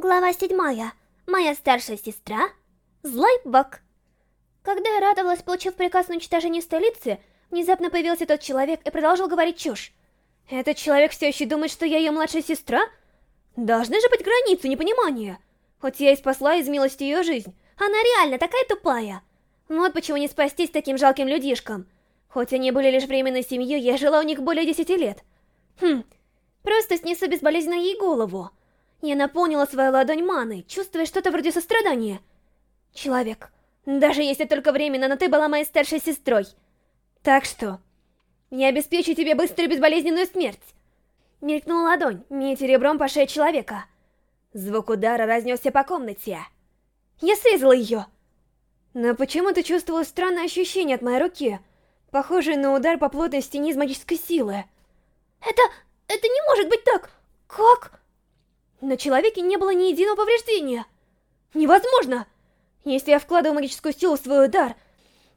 Глава седьмая. Моя старшая сестра. Злой бог. Когда я радовалась, получив приказ на уничтожение столицы, внезапно появился тот человек и продолжил говорить чушь. Этот человек все еще думает, что я ее младшая сестра? Должны же быть границы непонимания. Хоть я и спасла из милости ее жизнь, она реально такая тупая. Вот почему не спастись таким жалким людишкам. Хоть они были лишь временной семьей, я жила у них более десяти лет. Хм, просто снесу безболезненно ей голову. Я наполнила свою ладонь маной, чувствуя что-то вроде сострадания. Человек, даже если только временно, но ты была моей старшей сестрой. Так что, я обеспечу тебе быструю безболезненную смерть. Мелькнула ладонь, метя ребром по шее человека. Звук удара разнесся по комнате. Я срезала ее. Но почему-то чувствовала странное ощущение от моей руки, похожее на удар по плотной стене из магической силы. Это... это не может быть так! Как... На человеке не было ни единого повреждения. Невозможно! Если я вкладываю магическую силу в свой удар,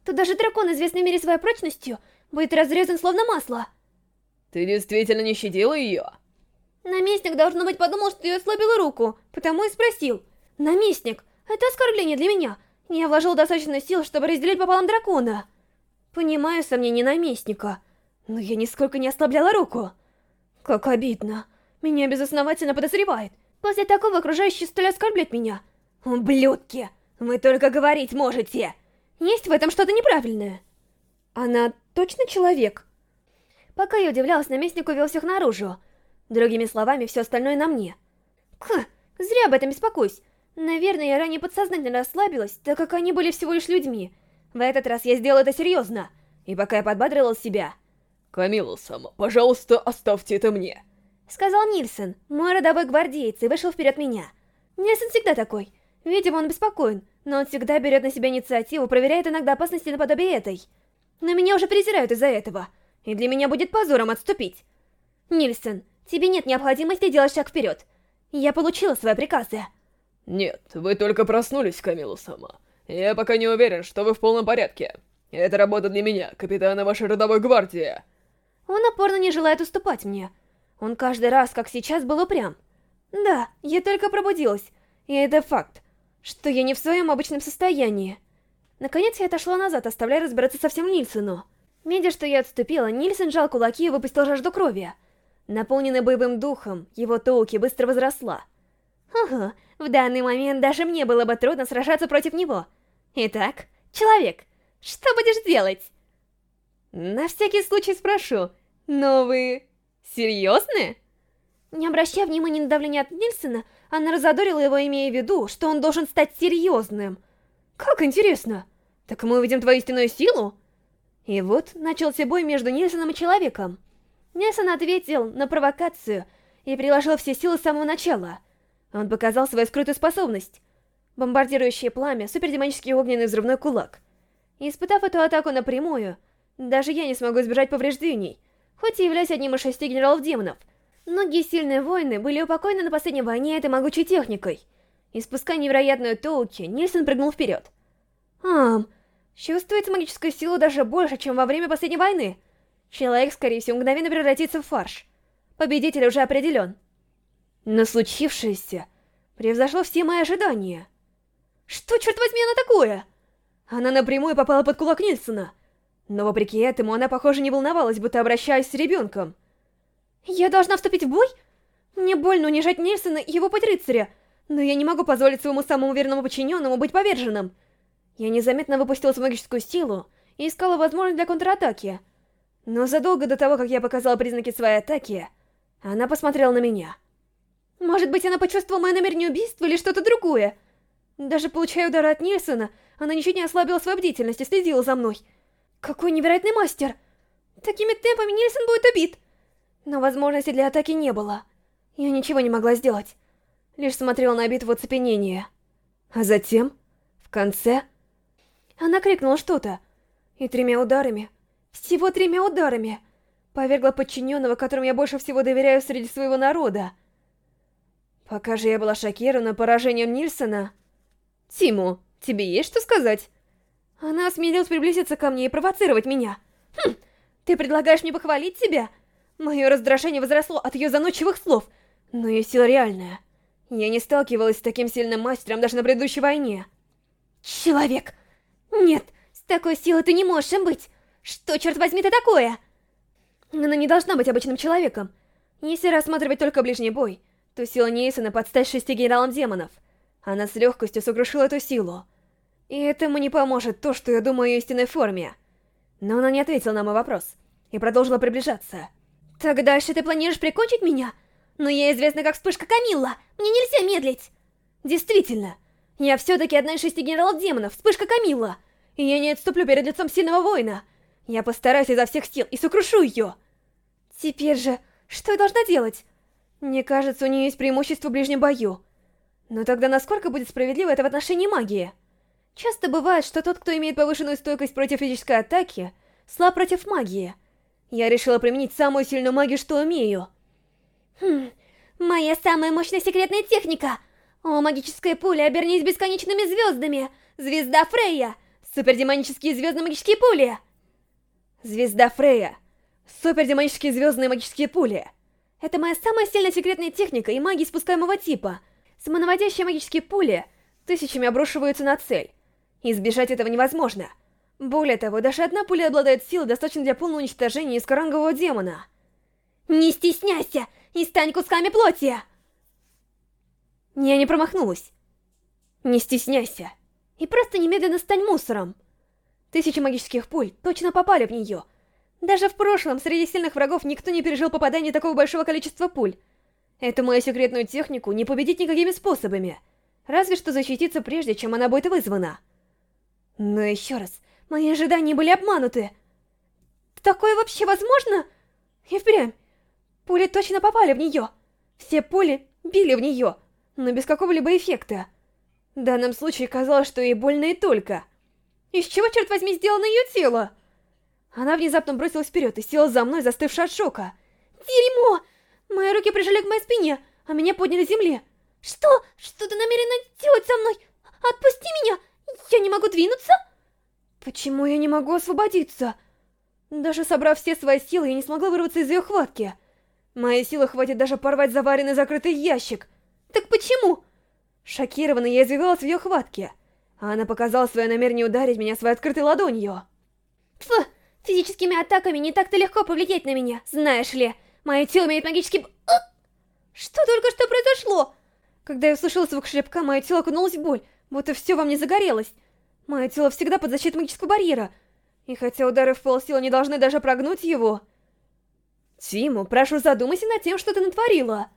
то даже дракон, известный в мире своей прочностью, будет разрезан словно масло. Ты действительно не щадила ее? Наместник, должно быть, подумал, что я ослабила руку, потому и спросил. Наместник, это оскорбление для меня. Я вложил достаточно сил, чтобы разделить пополам дракона. Понимаю сомнения наместника, но я нисколько не ослабляла руку. Как обидно. Меня безосновательно подозревает. После такого окружающие стали оскорблять меня. Ублюдки! Вы только говорить можете! Есть в этом что-то неправильное. Она точно человек? Пока я удивлялась, наместник увел всех наружу. Другими словами, все остальное на мне. Ха, зря об этом беспокоюсь. Наверное, я ранее подсознательно расслабилась, так как они были всего лишь людьми. В этот раз я сделала это серьезно. И пока я подбадривала себя... Камила сама, пожалуйста, оставьте это мне. Сказал Нильсон, мой родовой гвардеец, и вышел вперед меня. Нильсон всегда такой. Видимо, он беспокоен, но он всегда берет на себя инициативу, проверяет иногда опасности наподобие этой. Но меня уже презирают из-за этого, и для меня будет позором отступить. Нильсон, тебе нет необходимости делать шаг вперед. Я получила свои приказы. Нет, вы только проснулись, Камила сама. Я пока не уверен, что вы в полном порядке. Это работа для меня, капитана вашей родовой гвардии. Он опорно не желает уступать мне. Он каждый раз, как сейчас, был упрям. Да, я только пробудилась, и это факт, что я не в своем обычном состоянии. Наконец я отошла назад, оставляя разбираться со всем Нильсону. Видя, что я отступила, Нильсон сжал кулаки и выпустил жажду крови. Наполненный боевым духом, его толки быстро возросла. Ага, в данный момент даже мне было бы трудно сражаться против него. Итак, человек, что будешь делать? На всякий случай спрошу, но вы Серьезно? Не обращая внимания на давление от Нильсона, она разодорила его, имея в виду, что он должен стать серьезным. Как интересно. Так мы увидим твою истинную силу? И вот начался бой между Нильсоном и Человеком. Нильсон ответил на провокацию и приложил все силы с самого начала. Он показал свою скрытую способность. Бомбардирующее пламя, супердемонический огненный взрывной кулак. испытав эту атаку напрямую, даже я не смогу избежать повреждений — хоть и являюсь одним из шести генералов-демонов. Многие сильные воины были упокоены на последней войне этой могучей техникой. Испуская невероятную толки, Нильсон прыгнул вперед. Ам, чувствуется магическая сила даже больше, чем во время последней войны. Человек, скорее всего, мгновенно превратится в фарш. Победитель уже определен. Но случившееся превзошло все мои ожидания. Что, черт возьми, она такое? Она напрямую попала под кулак Нильсона. Но вопреки этому она, похоже, не волновалась, будто обращаясь с ребенком. «Я должна вступить в бой? Мне больно унижать Нильсона и его путь но я не могу позволить своему самому верному подчиненному быть поверженным». Я незаметно выпустила свою магическую силу и искала возможность для контратаки. Но задолго до того, как я показала признаки своей атаки, она посмотрела на меня. Может быть, она почувствовала мое намерение убийства или что-то другое? Даже получая удары от Нильсона, она ничуть не ослабила свою бдительность и следила за мной. Какой невероятный мастер! Такими темпами Нильсон будет убит! Но возможности для атаки не было. Я ничего не могла сделать. Лишь смотрела на битву оцепенения. А затем, в конце... Она крикнула что-то. И тремя ударами, всего тремя ударами, повергла подчиненного, которому я больше всего доверяю среди своего народа. Пока же я была шокирована поражением Нильсона... Тиму, тебе есть что сказать? Она осмелилась приблизиться ко мне и провоцировать меня. Хм, ты предлагаешь мне похвалить себя? Мое раздражение возросло от ее заносчивых слов, но ее сила реальная. Я не сталкивалась с таким сильным мастером даже на предыдущей войне. Человек! Нет, с такой силой ты не можешь им быть! Что, черт возьми, ты такое? Она не должна быть обычным человеком. Если рассматривать только ближний бой, то сила Нейсона подстать шести генералам демонов. Она с легкостью сокрушила эту силу. И этому не поможет то, что я думаю о ее истинной форме. Но она не ответила на мой вопрос и продолжила приближаться. «Так дальше ты планируешь прикончить меня? Но я известна как вспышка Камилла, мне нельзя медлить!» «Действительно, я все-таки одна из шести генералов демонов, вспышка Камилла, и я не отступлю перед лицом сильного воина. Я постараюсь изо всех сил и сокрушу ее!» «Теперь же, что я должна делать?» Мне кажется, у нее есть преимущество в ближнем бою. Но тогда насколько будет справедливо это в отношении магии? Часто бывает, что тот, кто имеет повышенную стойкость против физической атаки, слаб против магии. Я решила применить самую сильную магию, что умею. Хм, моя самая мощная секретная техника! О, магическая пуля, обернись бесконечными звездами! Звезда Фрейя! Супердемонические звездные магические пули! Звезда Фрейя. Супердемонические звездные магические пули. Это моя самая сильная секретная техника и магия спускаемого типа. Самонаводящие магические пули тысячами обрушиваются на цель. Избежать этого невозможно. Более того, даже одна пуля обладает силой, достаточной для полного уничтожения искорангового демона. «Не стесняйся и стань кусками плоти!» Я не промахнулась. Не стесняйся. И просто немедленно стань мусором. Тысячи магических пуль точно попали в нее. Даже в прошлом среди сильных врагов никто не пережил попадание такого большого количества пуль. Эту мою секретную технику не победить никакими способами. Разве что защититься прежде, чем она будет вызвана. Но еще раз, мои ожидания были обмануты. Такое вообще возможно? И впрямь. Пули точно попали в нее. Все пули били в нее, но без какого-либо эффекта. В данном случае казалось, что ей больно и только. Из чего, черт возьми, сделано ее тело? Она внезапно бросилась вперед и села за мной, застывшая от шока. Дерьмо! Мои руки прижали к моей спине, а меня подняли с земли. Что? Что ты намерена делать со мной? Отпусти меня! Я не могу двинуться? Почему я не могу освободиться? Даже собрав все свои силы, я не смогла вырваться из ее хватки. Моей силы хватит даже порвать заваренный закрытый ящик. Так почему? Шокированно я извивалась в ее хватке, а она показала свое намерение ударить меня своей открытой ладонью. Фу, физическими атаками не так-то легко повлиять на меня, знаешь ли. Мое тело имеет магический... Что только что произошло? Когда я услышала звук шлепка, мое тело окунулось в боль, будто все во мне загорелось. Мое тело всегда под защитой магического барьера. И хотя удары в полсилы не должны даже прогнуть его... Тиму, прошу, задумайся над тем, что ты натворила.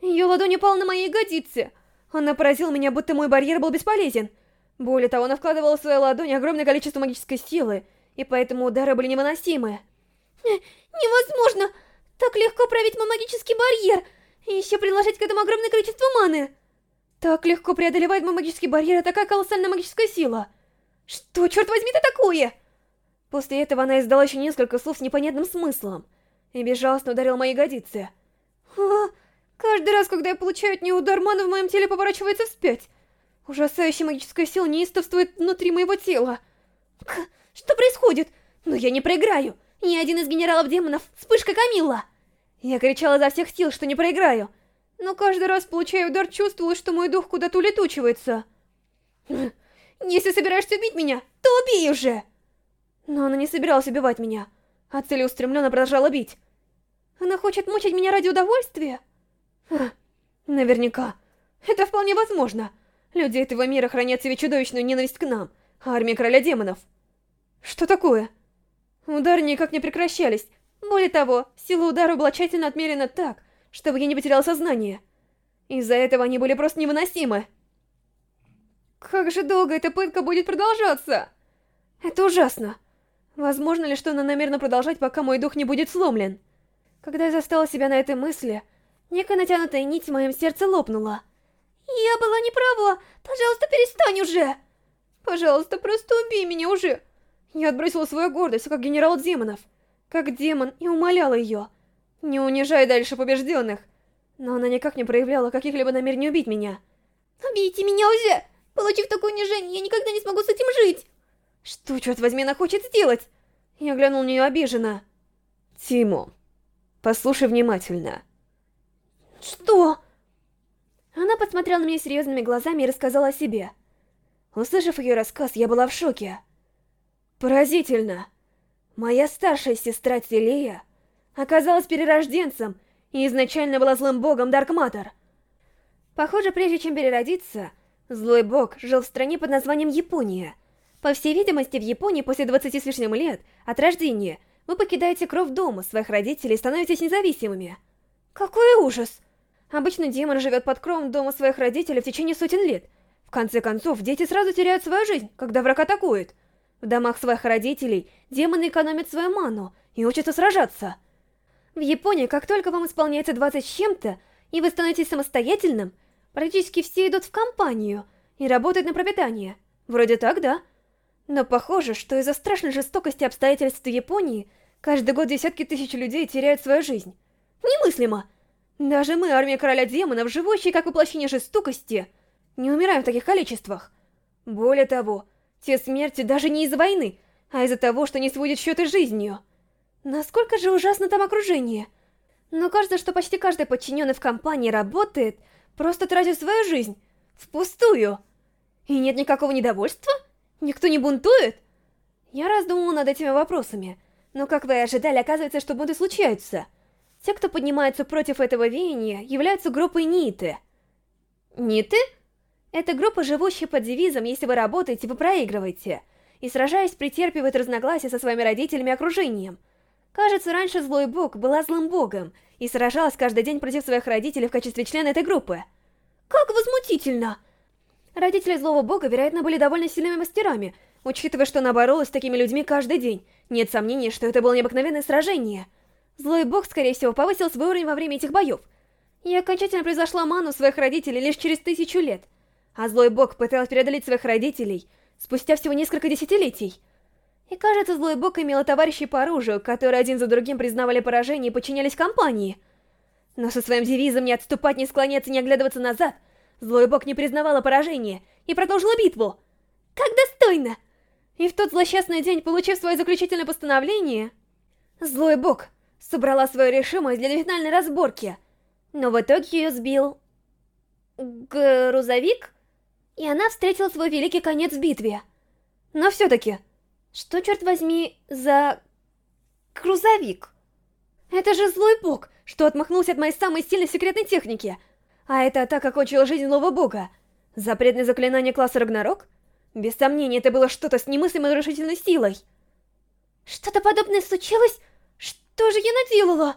Ее ладонь упала на моей ягодице. Она поразила меня, будто мой барьер был бесполезен. Более того, она вкладывала в свою ладонь огромное количество магической силы, и поэтому удары были невыносимы. Невозможно! Так легко пробить мой магический барьер, и еще приложить к этому огромное количество маны. Так легко преодолевает мой магический барьер, и такая колоссальная магическая сила. Что, черт возьми, ты такое? После этого она издала еще несколько слов с непонятным смыслом и безжалостно ударила мои ягодицы. А, каждый раз, когда я получаю от нее удар, мана в моем теле поворачивается вспять. Ужасающая магическая сила неистовствует внутри моего тела. К что происходит? Но я не проиграю. Я один из генералов демонов, вспышка Камилла. Я кричала за всех сил, что не проиграю но каждый раз, получая удар, чувствовала, что мой дух куда-то улетучивается. «Если собираешься убить меня, то убей уже!» Но она не собиралась убивать меня, а целеустремленно продолжала бить. Она хочет мучить меня ради удовольствия? Наверняка. Это вполне возможно. Люди этого мира хранят себе чудовищную ненависть к нам, армия короля демонов. Что такое? Удары никак не прекращались. Более того, сила удара была тщательно отмерена так, чтобы я не потерял сознание. Из-за этого они были просто невыносимы. Как же долго эта пытка будет продолжаться? Это ужасно. Возможно ли, что она намерена продолжать, пока мой дух не будет сломлен? Когда я застала себя на этой мысли, некая натянутая нить в моем сердце лопнула. Я была не права. Пожалуйста, перестань уже. Пожалуйста, просто убей меня уже. Я отбросила свою гордость, как генерал демонов. Как демон, и умоляла ее. Не унижай дальше побежденных. Но она никак не проявляла каких-либо намерений убить меня. Убейте меня уже! Получив такое унижение, я никогда не смогу с этим жить! Что, черт возьми, она хочет сделать? Я глянул на нее обиженно. Тиму, послушай внимательно. Что? Она посмотрела на меня серьезными глазами и рассказала о себе. Услышав ее рассказ, я была в шоке. Поразительно. Моя старшая сестра Телея оказалась перерожденцем и изначально была злым богом Даркматор. Похоже, прежде чем переродиться, злой бог жил в стране под названием Япония. По всей видимости, в Японии после 20 с лишним лет от рождения вы покидаете кровь дома своих родителей и становитесь независимыми. Какой ужас! Обычно демон живет под кровом дома своих родителей в течение сотен лет. В конце концов, дети сразу теряют свою жизнь, когда враг атакует. В домах своих родителей демоны экономят свою ману и учатся сражаться. В Японии, как только вам исполняется 20 с чем-то, и вы становитесь самостоятельным, практически все идут в компанию и работают на пропитание. Вроде так, да? Но похоже, что из-за страшной жестокости обстоятельств в Японии каждый год десятки тысяч людей теряют свою жизнь. Немыслимо! Даже мы, армия короля демонов, живущие как воплощение жестокости, не умираем в таких количествах. Более того, те смерти даже не из-за войны, а из-за того, что не сводят счеты жизнью. Насколько же ужасно там окружение. Но кажется, что почти каждый подчиненный в компании работает, просто тратя свою жизнь. Впустую. И нет никакого недовольства? Никто не бунтует? Я раздумывала над этими вопросами, но, как вы и ожидали, оказывается, что бунты случаются. Те, кто поднимается против этого веяния, являются группой Ниты. Ниты? Это группа, живущая под девизом «Если вы работаете, вы проигрываете», и, сражаясь, претерпевает разногласия со своими родителями и окружением. Кажется, раньше Злой Бог была злым богом и сражалась каждый день против своих родителей в качестве члена этой группы. Как возмутительно! Родители Злого Бога, вероятно, были довольно сильными мастерами, учитывая, что она боролась с такими людьми каждый день. Нет сомнений, что это было необыкновенное сражение. Злой Бог, скорее всего, повысил свой уровень во время этих боев. И окончательно произошла ману своих родителей лишь через тысячу лет. А Злой Бог пытался преодолеть своих родителей спустя всего несколько десятилетий. И кажется, Злой Бог имел товарищей по оружию, которые один за другим признавали поражение и подчинялись компании. Но со своим девизом «не отступать, не склоняться, не оглядываться назад» Злой Бог не признавала поражение и продолжила битву. Как достойно! И в тот злосчастный день, получив свое заключительное постановление, Злой Бог собрала свою решимость для финальной разборки. Но в итоге ее сбил... грузовик? И она встретила свой великий конец в битве. Но все-таки, что, черт возьми, за... грузовик? Это же злой бог, что отмахнулся от моей самой сильной секретной техники. А это атака кончила жизнь злого бога. Запретное заклинание класса Рагнарок? Без сомнения, это было что-то с немыслимой разрушительной силой. Что-то подобное случилось? Что же я наделала?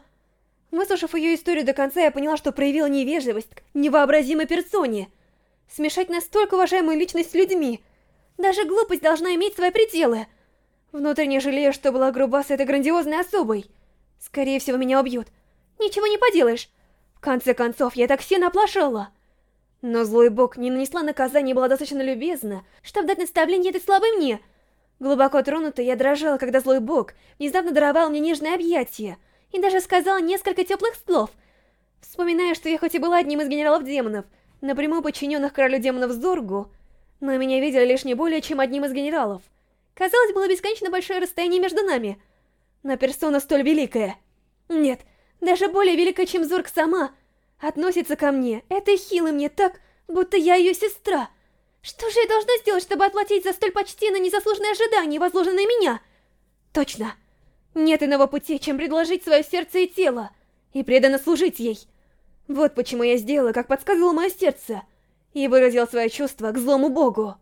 Выслушав ее историю до конца, я поняла, что проявила невежливость к невообразимой персоне. Смешать настолько уважаемую личность с людьми. Даже глупость должна иметь свои пределы. Внутренне жалею, что была груба с этой грандиозной особой. Скорее всего, меня убьют. Ничего не поделаешь. В конце концов, я так сильно оплошала. Но злой бог не нанесла наказание и была достаточно любезна, чтобы дать наставление этой слабой мне. Глубоко тронутая, я дрожала, когда злой бог внезапно даровал мне нежное объятие и даже сказал несколько теплых слов. Вспоминая, что я хоть и была одним из генералов демонов, напрямую подчиненных королю демонов Зоргу, но меня видели лишь не более чем одним из генералов. Казалось, было бесконечно большое расстояние между нами. Но персона столь великая. Нет, даже более великая, чем Зорг сама, относится ко мне, этой хилой мне так, будто я ее сестра. Что же я должна сделать, чтобы отплатить за столь почтенное незаслуженное ожидание, возложенное меня? Точно. Нет иного пути, чем предложить свое сердце и тело, и преданно служить ей. Вот почему я сделала, как подсказывало мое сердце, и выразила свое чувство к злому богу.